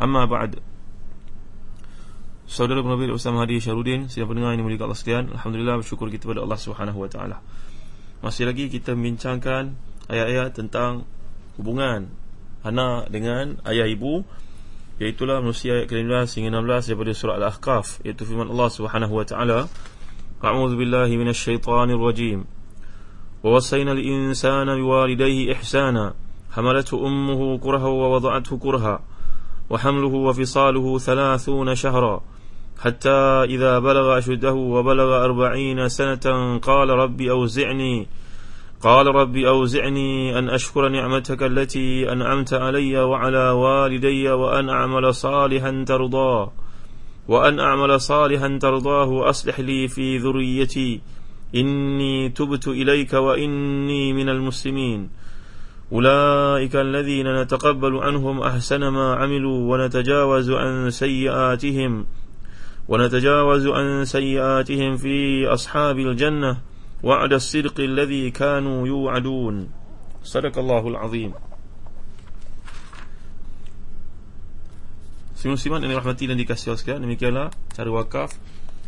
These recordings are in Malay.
Amma ba'd. Saudara penerbit Ustaz Mahdi Syarudin, siapa pendengar ini mulia Allah sekalian. Alhamdulillah bersyukur kita kepada Allah Subhanahu wa taala. Masih lagi kita bincangkan ayat-ayat tentang hubungan anak dengan ayah ibu Iaitulah manusia ayat ke-15 hingga 16 daripada surah Al-Ahqaf iaitu firman Allah Subhanahu wa taala. A'udzu billahi minasyaitonir rajim. ووصينا الإنسان بوالديه إحسانا ummuhu kurha wa ووضعته kurha وحمله وفصاله ثلاثون شهرا. حتى إذا بلغ أشده وبلغ أربعين سنة قال ربي أوزعني قال ربي أوزعني أن أشكر نعمتك التي أنعمت علي وعلى والدي وأن أعمل صالحا ترضاه وأن أعمل صالحا ترضاه وأصلح لي في ذريتي. إني تبت إليك وإني من المسلمين. أولئك الذين نتقبل عنهم أحسن ما عملوا ونتجاوز عن سيئاتهم ونتجاوز عن سيئاتهم في أصحاب الجنة وعد الصدق الذي كانوا يوعدون صدق الله العظيم Musliman yang dirahmati dan dikasihi Allah sekalian Demikianlah cara wakaf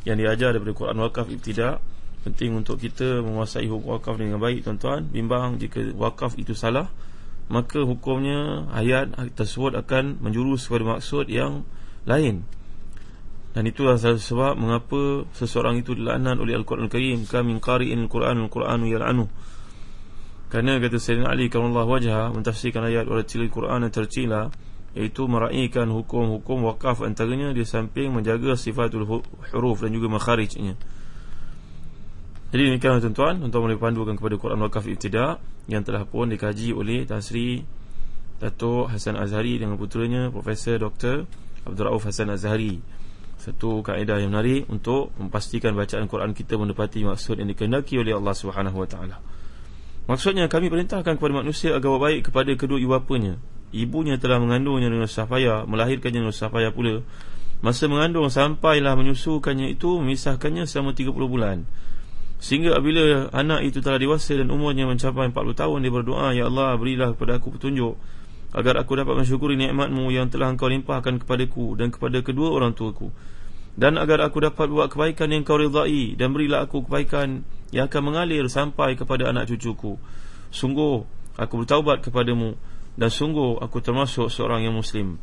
Yang diajar daripada Quran wakaf ibtidak Penting untuk kita menguasai hukum wakaf dengan baik tuan-tuan. Bimbang jika wakaf itu salah Maka hukumnya ayat tersebut akan menjurus kepada maksud yang lain. Dan itulah salah sebab mengapa seseorang itu dilaknat oleh Al-Quran Al-Karim. Kamin qari'in Al-Quran Al-Quran yal'anu. Kerana kata Sayyidina Ali Allah wajah mentafsirkan ayat Walatil Al-Quran yang tercila Iaitu meraihkan hukum-hukum wakaf antaranya Di samping menjaga sifatul huruf dan juga makharijnya jadi demikian tuan-tuan Untuk boleh pandukan kepada Quran Wakaf Ibtidak Yang telah pun dikaji oleh Tan Sri Datuk Hasan Azhari Dengan putranya Profesor Dr. Abdul Rauf Hasan Azhari. Satu kaedah yang menarik Untuk memastikan bacaan Quran kita Mendapati maksud yang dikendaki oleh Allah SWT Maksudnya kami perintahkan kepada manusia Agar baik kepada kedua ibu bapanya. Ibunya telah mengandungnya dengan susah payah Melahirkannya dengan susah payah pula. Masa mengandung sampailah menyusukannya itu Memisahkannya selama 30 bulan Sehingga apabila anak itu telah dewasa dan umurnya mencapai 40 tahun Dia berdoa Ya Allah berilah kepada aku petunjuk Agar aku dapat mensyukuri nikmatmu yang telah engkau limpahkan kepadaku Dan kepada kedua orang tuaku. Dan agar aku dapat buat kebaikan yang kau rizai Dan berilah aku kebaikan yang akan mengalir sampai kepada anak cucuku. Sungguh aku bertaubat kepadamu Dan sungguh aku termasuk seorang yang muslim.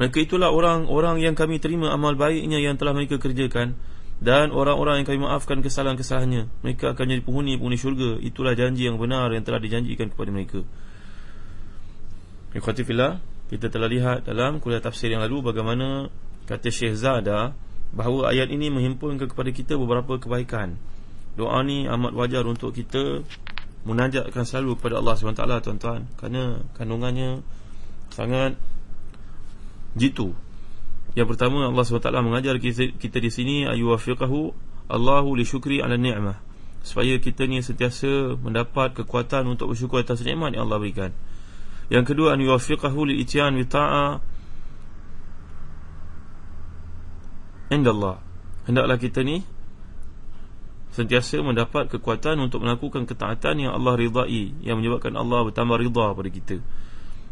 Mereka itulah orang-orang yang kami terima amal baiknya yang telah mereka kerjakan dan orang-orang yang kami maafkan kesalahan-kesalahannya Mereka akan jadi penghuni-penghuni syurga. Itulah janji yang benar yang telah dijanjikan kepada mereka. Ikhwatifillah Kita telah lihat dalam kuliah tafsir yang lalu Bagaimana kata Syekh Zada Bahawa ayat ini menghimpunkan kepada kita beberapa kebaikan. Doa ni amat wajar untuk kita Menajatkan selalu kepada Allah SWT tuan-tuan. Kerana kandungannya sangat jitu yang pertama Allah SWT mengajar kita, kita di sini ayuwafiqahu Allahu li syukri ala ni'mah supaya kita ni sentiasa mendapat kekuatan untuk bersyukur atas nikmat yang Allah berikan. Yang kedua an yuwafiqahu li ityan bi ta'a indallah. Hendaklah kita ni sentiasa mendapat kekuatan untuk melakukan ketaatan yang Allah ridai yang menyebabkan Allah bertambah ridha pada kita.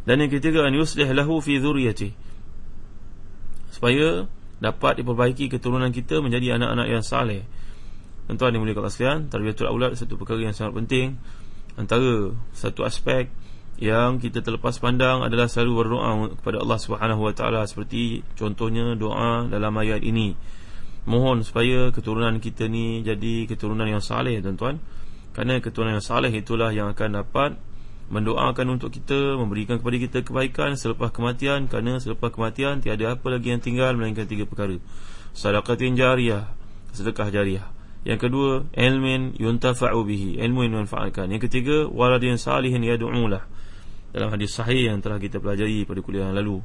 Dan yang ketiga an yuslih lahu fi dhurriyyatihi supaya dapat diperbaiki keturunan kita menjadi anak-anak yang saleh. Tuan-tuan yang mulia sekalian, tarbiyatul aulad satu perkara yang sangat penting antara satu aspek yang kita terlepas pandang adalah selalu berdoa kepada Allah Subhanahu Wa Taala seperti contohnya doa dalam ayat ini. Mohon supaya keturunan kita ni jadi keturunan yang saleh tuan-tuan. Kerana keturunan yang saleh itulah yang akan dapat mendoakan untuk kita, memberikan kepada kita kebaikan selepas kematian kerana selepas kematian tiada apa lagi yang tinggal melainkan tiga perkara. Sedekatin jariyah, sedekah jariah. Yang kedua, ilmin yuntafa'u bihi, ilmu yang dimanfaatkan. Yang ketiga, waladin salihin yad'ulah dalam hadis sahih yang telah kita pelajari pada kuliah yang lalu.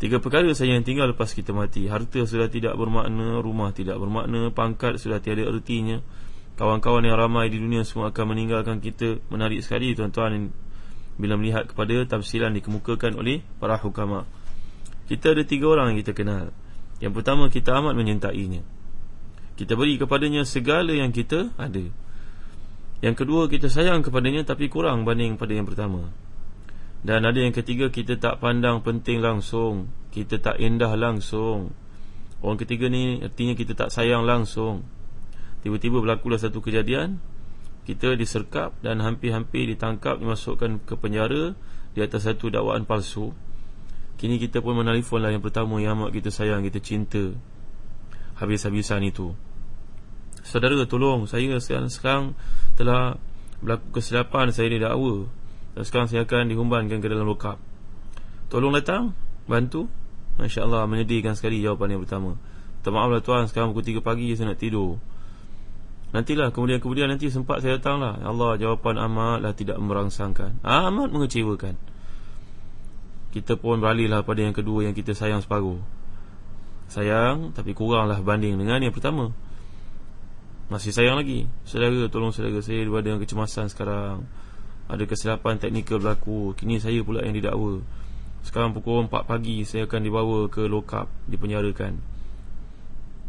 Tiga perkara saja yang tinggal lepas kita mati. Harta sudah tidak bermakna, rumah tidak bermakna, pangkat sudah tiada ertinya. Kawan-kawan yang ramai di dunia semua akan meninggalkan kita. Menarik sekali tuan-tuan bila melihat kepada tafsiran dikemukakan oleh para hukama. Kita ada tiga orang yang kita kenal. Yang pertama kita amat menyintainya. Kita beri kepadanya segala yang kita ada. Yang kedua kita sayang kepadanya tapi kurang banding pada yang pertama. Dan ada yang ketiga kita tak pandang penting langsung Kita tak indah langsung Orang ketiga ni artinya kita tak sayang langsung Tiba-tiba berlakulah satu kejadian Kita diserkap dan hampir-hampir ditangkap Dimasukkan ke penjara Di atas satu dakwaan palsu. Kini kita pun menelpon lah yang pertama Yang amat kita sayang, kita cinta Habis-habisan itu. Saudara tolong Saya sekarang, sekarang telah berlaku kesilapan Saya didakwa dan sekarang saya akan dihumbankan ke dalam lokap. Tolong datang Bantu. Masya Allah menyedihkan sekali jawapan yang pertama. Minta maaflah tuan Sekarang pukul 3 pagi saya nak tidur Nantilah kemudian-kemudian nanti sempat saya datang lah. Ya Allah jawapan amatlah tidak merangsangkan. Amat mengecewakan. Kita pun beralih lah pada yang kedua Yang kita sayang separuh. Sayang tapi kuranglah banding dengan yang pertama. Masih sayang lagi. Saudara tolong saudara saya Ada yang kecemasan sekarang. Ada kesilapan teknikal berlaku. Kini saya pula yang didakwa. Sekarang pukul 4 pagi Saya akan dibawa ke lokap Dipenjarakan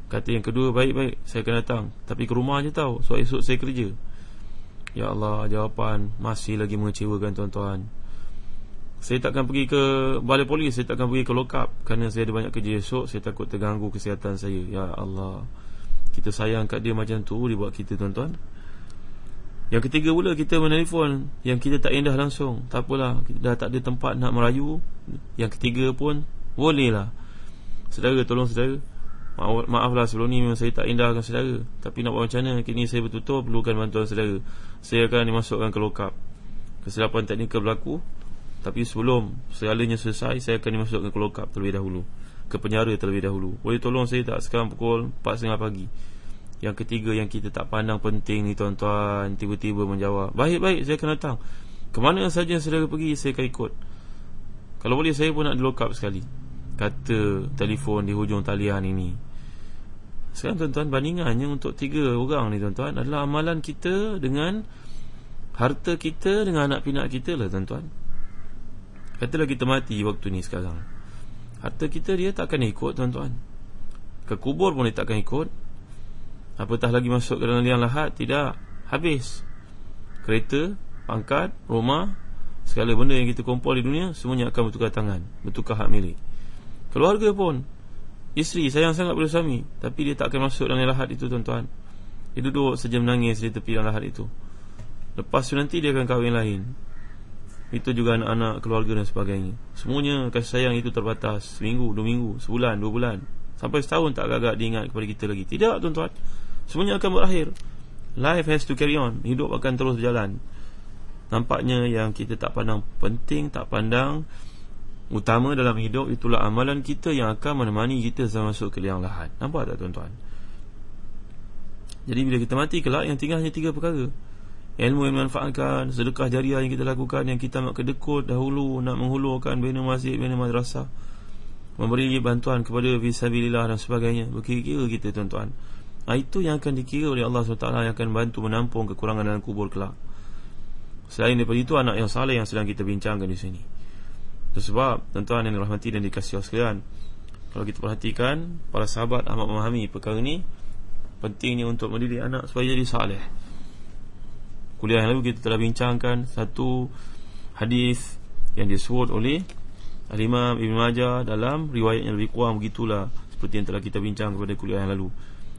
Kata yang kedua Baik-baik Saya akan datang. Tapi ke rumah je tahu Sebab esok saya kerja. Ya Allah Jawapan Masih lagi mengecewakan tuan-tuan. Saya takkan pergi ke Balai polis Saya takkan pergi ke lokap Kerana saya ada banyak kerja esok Saya takut terganggu kesihatan saya. Ya Allah Kita sayang kat dia macam tu Dia buat kita tuan-tuan. Yang ketiga pula kita menelpon Yang kita tak indah langsung. Tak apalah Kita dah tak ada tempat nak merayu. Yang ketiga pun Boleh lah Saudara tolong saudara Maaf, Maaflah sebelum ni memang saya tak indahkan saudara. Tapi nak buat macam mana? Kini saya betul-betul perlukan bantuan saudara. Saya akan dimasukkan ke lokap. Kesilapan teknikal berlaku. Tapi sebelum segalanya selesai Saya akan dimasukkan ke lokap terlebih dahulu. Ke penjara terlebih dahulu. Boleh tolong saya tak sekarang pukul 4.30 pagi? Yang ketiga yang kita tak pandang penting ni tuan-tuan Tiba-tiba menjawab. Baik-baik saya akan datang. Kemana saja saudara pergi saya akan ikut. Kalau boleh saya pun nak di lock up sekali. Kata telefon di hujung talian ini Sekarang tuan-tuan bandingannya untuk tiga orang ni tuan-tuan Adalah amalan kita dengan Harta kita dengan anak pinak kita lah tuan-tuan. Katalah kita mati waktu ni sekarang. Harta kita dia takkan ikut tuan-tuan. Ke kubur pun dia takkan ikut. Apatah lagi masuk ke dalam liang lahat? Tidak. Habis. Kereta Pangkat Rumah Segala benda yang kita kumpul di dunia Semuanya akan bertukar tangan Bertukar hak milik. Keluarga pun Isteri sayang sangat pada suami Tapi dia tak akan masuk dalam lahat itu tuan-tuan. Dia duduk saja menangis di tepi liang lahat itu. Lepas tu nanti dia akan kahwin lain. Itu juga anak-anak keluarga dan sebagainya. Semuanya kasih sayang itu terbatas. Seminggu, dua minggu, sebulan, dua bulan. Sampai setahun tak agak-agak diingat kepada kita lagi. Tidak tuan-tuan. Semuanya akan berakhir. Life has to carry on. Hidup akan terus berjalan. Nampaknya yang kita tak pandang penting Tak pandang Utama dalam hidup Itulah amalan kita Yang akan menemani kita Sampai masuk ke liang lahat Nampak tak tuan-tuan? Jadi bila kita mati kelak Yang tinggal hanya tiga perkara. Ilmu yang manfaatkan Sedekah jariah yang kita lakukan Yang kita nak kedekut dahulu Nak menghulurkan Bina masjid Bina madrasah. Memberi bantuan kepada Fisabilillah dan sebagainya. Berkira-kira kita tuan-tuan. Ha, Itu yang akan dikira oleh Allah SWT Yang akan bantu menampung kekurangan dalam kubur kelak. Selain daripada itu Anak yang saleh yang sedang kita bincangkan di sini Itu sebab Tuan-tuan yang dirahmati dan dikasih sekalian Kalau kita perhatikan Para sahabat amat memahami perkara ini Pentingnya untuk mendidik anak Supaya jadi saleh. Kuliah yang lalu kita telah bincangkan Satu hadis Yang disebut oleh Al-Imam Ibn Majah Dalam riwayat yang lebih kurang Begitulah Seperti yang telah kita bincang kepada kuliah yang lalu.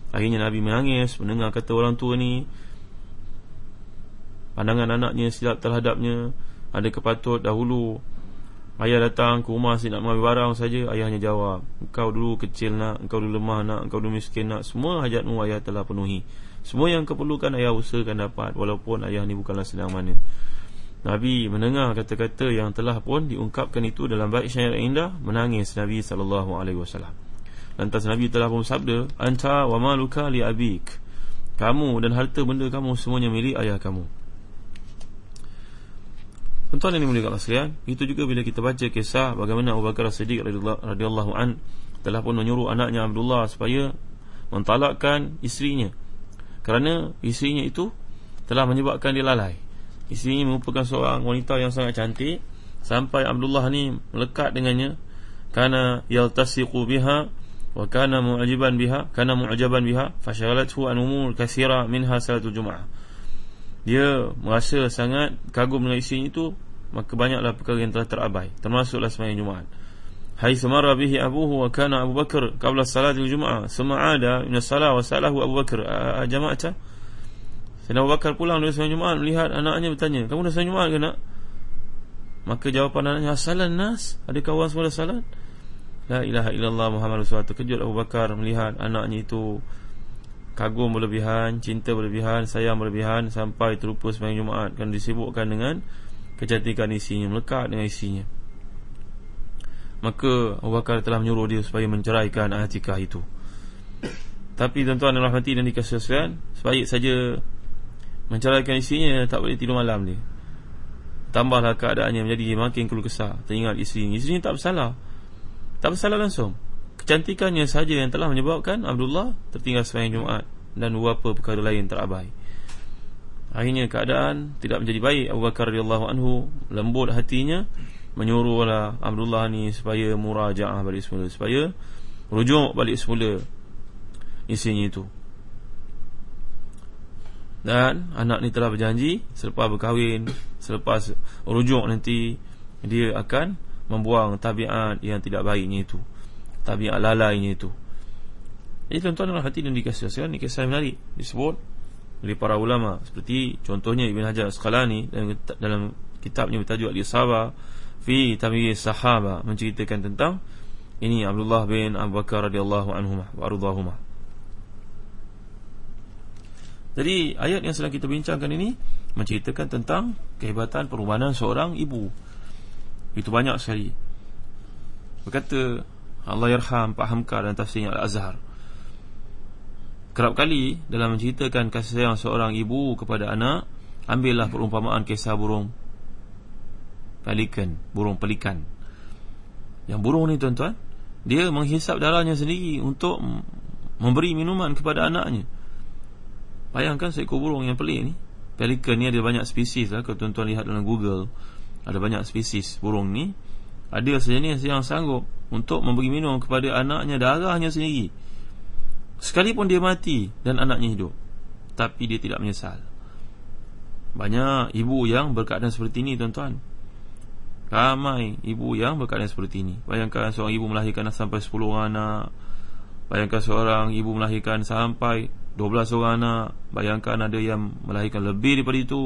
Akhirnya Nabi menangis Mendengar kata orang tua ni Pandangan anaknya silap terhadapnya ada kepatut dahulu ayah datang ke rumah si nak mengambil barang saja. Ayahnya jawab engkau dulu kecil nak engkau dulu lemah nak engkau dulu miskin nak. Semua hajatmu ayah telah penuhi. Semua yang keperlukan ayah usahakan dapat walaupun ayah ni bukanlah sedang mana. Nabi mendengar kata-kata yang telah pun diungkapkan itu dalam bait syair indah menangis Nabi wasallam. Lantas Nabi telah pun sabda anta wa maluka li abik. Kamu dan harta benda kamu semuanya milik ayah kamu Tuan-tuan yang dimuliakan sekalian, itu juga bila kita baca kisah bagaimana Abu Bakar As-Siddiq radhiyallahu an telah pun menyuruh anaknya Abdullah supaya mentalakkan isterinya. Kerana isterinya itu telah menyebabkan dia lalai. Isterinya merupakan seorang wanita yang sangat cantik sampai Abdullah ni melekat dengannya kana yaltasiqu biha wa kana mu'jiban biha kana mu'jaban biha fashaghalathu an umur katsira minha salatul jum'ah. Dia merasa sangat kagum dengan isterinya itu maka banyaklah perkara yang telah terabai. Termasuklah sembahyang Jumaat. Hai semara bihi abuhu wa kana Abu Bakar qabla salat al-Jum'ah summa ada min as-salah wa salahu Abu Bakar. Jama'ata Sayyidina Abu Bakar pulang dari sembahyang Jumaat melihat anaknya bertanya kamu dah sembahyang Jumaat ke nak? Maka jawapan anaknya salat nas adakah orang semua dah salat? La ilaha illallah Muhammad Rasulullah. Terkejut Abu Bakar melihat anaknya itu Kagum berlebihan Cinta berlebihan Sayang berlebihan Sampai terlupa sembahyang Jumaat. Kan disibukkan dengan kecantikan isinya melekat dengan isinya. Maka Abu Bakar telah menyuruh dia supaya menceraikan Atikah itu. Tapi tuan-tuan dan rahmati dan dikasihkan sebaik saja menceraikan isinya tak boleh tidur malam dia. Tambahlah keadaannya menjadi makin keluh kesah. Teringat isinya. Isinya tak bersalah. Tak bersalah langsung kecantikannya saja yang telah menyebabkan Abdullah tertinggal sembahyang Jumaat dan beberapa perkara lain terabai Akhirnya keadaan tidak menjadi baik Abu Bakar radhiyallahu anhu lembut hatinya menyuruhlah Abdullah ni supaya murajaah balik semula supaya rujuk balik semula isinya itu. Dan anak ni telah berjanji selepas berkahwin, selepas rujuk nanti dia akan membuang tabiat yang tidak baiknya itu. Tabiat lalainya itu. Jadi tuan-tuan hati dan dikasih Sekarang ni kisah menarik Disebut oleh para ulama seperti contohnya Ibn Hajar Asqalani dalam, dalam kitabnya bertajuk Al-Isaba fi Tamyiz Sahaba menceritakan tentang ini Abdullah bin Abu Bakar radhiyallahu anhu wa ardhahuma. Jadi ayat yang sedang kita bincangkan ini menceritakan tentang kehebatan perubahan seorang ibu. Itu banyak sekali. Berkata Allah yarham Pak Hamka dan tafsirnya Al-Azhar Kerap kali dalam menceritakan kasih sayang seorang ibu kepada anak Ambillah perumpamaan kisah burung Pelikan, burung pelikan. Yang burung ni tuan-tuan Dia menghisap darahnya sendiri untuk memberi minuman kepada anaknya. Bayangkan seekor burung yang pelik ni. Pelikan ni ada banyak spesies lah Kalau tuan-tuan lihat dalam Google Ada banyak spesies burung ni. Ada sejenis yang sanggup Untuk memberi minum kepada anaknya darahnya sendiri. Sekalipun dia mati dan anaknya hidup Tapi dia tidak menyesal. Banyak ibu yang berkeadaan seperti ini tuan-tuan. Ramai ibu yang berkeadaan seperti ini. Bayangkan seorang ibu melahirkan sampai 10 orang anak. Bayangkan seorang ibu melahirkan sampai 12 orang anak. Bayangkan ada yang melahirkan lebih daripada itu.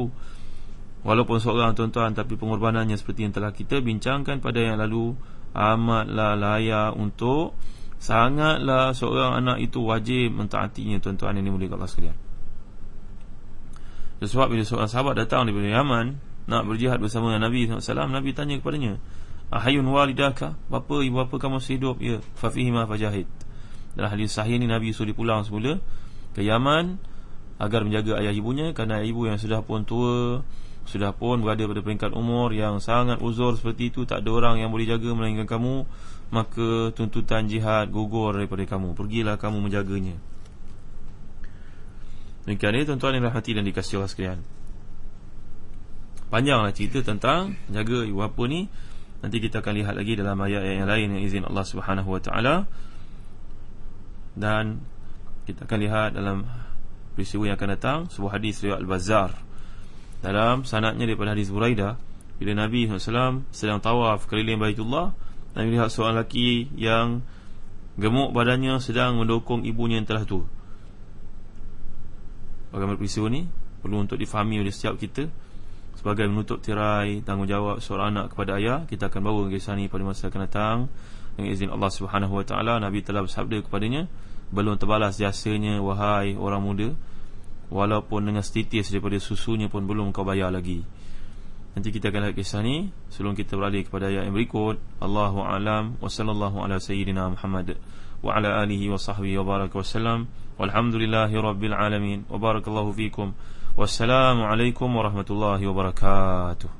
Walaupun seorang tuan-tuan Tapi pengorbanannya seperti yang telah kita bincangkan pada yang lalu Amatlah layak untuk Sangatlah seorang anak itu wajib mentaatinya tuan-tuan yang dimuliakan Allah sekalian. Sebab bila seorang sahabat datang dari Yaman nak berjihad bersama Nabi SAW, Nabi tanya kepadanya, "Ahayun walidaka? Bapa ibu bapa kamu masih hidup?" "Ya." "Fa fihi ma fajahid." Dalam hadis sahih ni Nabi suruh pulang semula ke Yaman agar menjaga ayah ibunya kerana ayah ibu yang sudah pun tua sudah pun berada pada peringkat umur yang sangat uzur seperti itu tak ada orang yang boleh jaga melainkan kamu maka tuntutan jihad gugur daripada kamu. Pergilah kamu menjaganya. Demikian ini tuan-tuan yang rahmati dan dikasih Allah sekalian. Panjanglah cerita tentang jaga ibu bapa ni. Nanti kita akan lihat lagi dalam ayat-ayat yang lain yang izin Allah Subhanahu Wa Taala. Dan kita akan lihat dalam peristiwa yang akan datang sebuah hadis riwayat Al-Bazzar dalam sanadnya daripada hadis Buraidah bila Nabi SAW sedang tawaf keliling Baitullah dan melihat seorang lelaki yang gemuk badannya sedang mendukung ibunya yang telah tua. Bagaimana peristiwa ni? Perlu untuk difahami oleh setiap kita sebagai menutup tirai tanggungjawab seorang anak kepada ayah kita akan bawa kisah ni pada masa akan datang dengan izin Allah Taala Nabi telah bersabda kepadanya belum terbalas jasanya wahai orang muda walaupun dengan setitis daripada susunya pun belum kau bayar lagi. Nanti kita akan lihat kisah ni sebelum kita beralih kepada ayat yang berikut. Allahu alam wa sallallahu ala sayyidina Muhammad wa ala alihi wa sahbihi wa baraka wasallam walhamdulillahi rabbil alamin. Wa barakallahu fikum. Wassalamualaikum warahmatullahi wabarakatuh